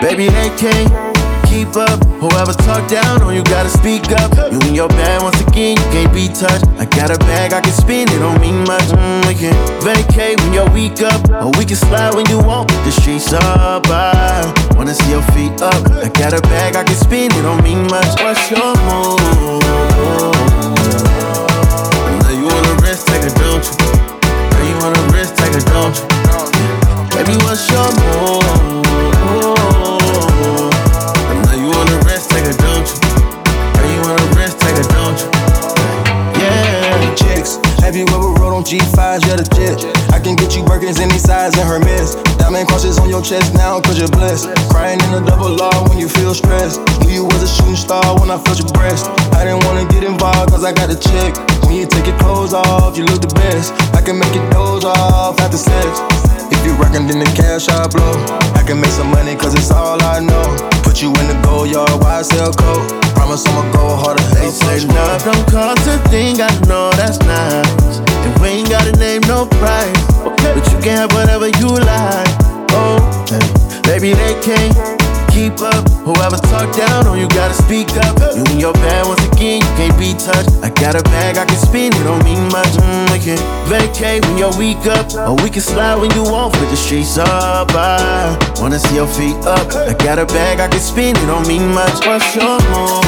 Baby, they can't keep up. Whoever talk down on you gotta speak up. You in your bag once again, you can't be touched. I got a bag, I can spin, it, don't mean much. Mm, we can vacate when you're weak up, or we can slide when you want. The streets up, I wanna see your feet up. I got a bag, I can spend it, don't mean much. What's your move? G5, yeah, the jet. I can get you Birkins any size in her mess. Diamond crosses on your chest now, cause you're blessed. Crying in the double law when you feel stressed. Knew you was a shooting star when I felt your breast. I didn't wanna get involved, cause I got a check. When you take your clothes off, you look the best. I can make your doze off after sex. If you rockin', then the cash I blow. I can make some money, cause it's all I know. Put you in the Goyard, why sell coke? Promise I'ma go harder. They say love don't cost a thing, I know. Can have whatever you like. Oh, baby, they can't keep up. Whoever's talk down on you gotta speak up. You and your bag once again, you can't be touched. I got a bag, I can spin, it, don't mean much. Mm, we can vacate when you're weak up, or we can slide when you want. Put the streets up, I wanna see your feet up. I got a bag, I can spin, it, don't mean much. What's your move?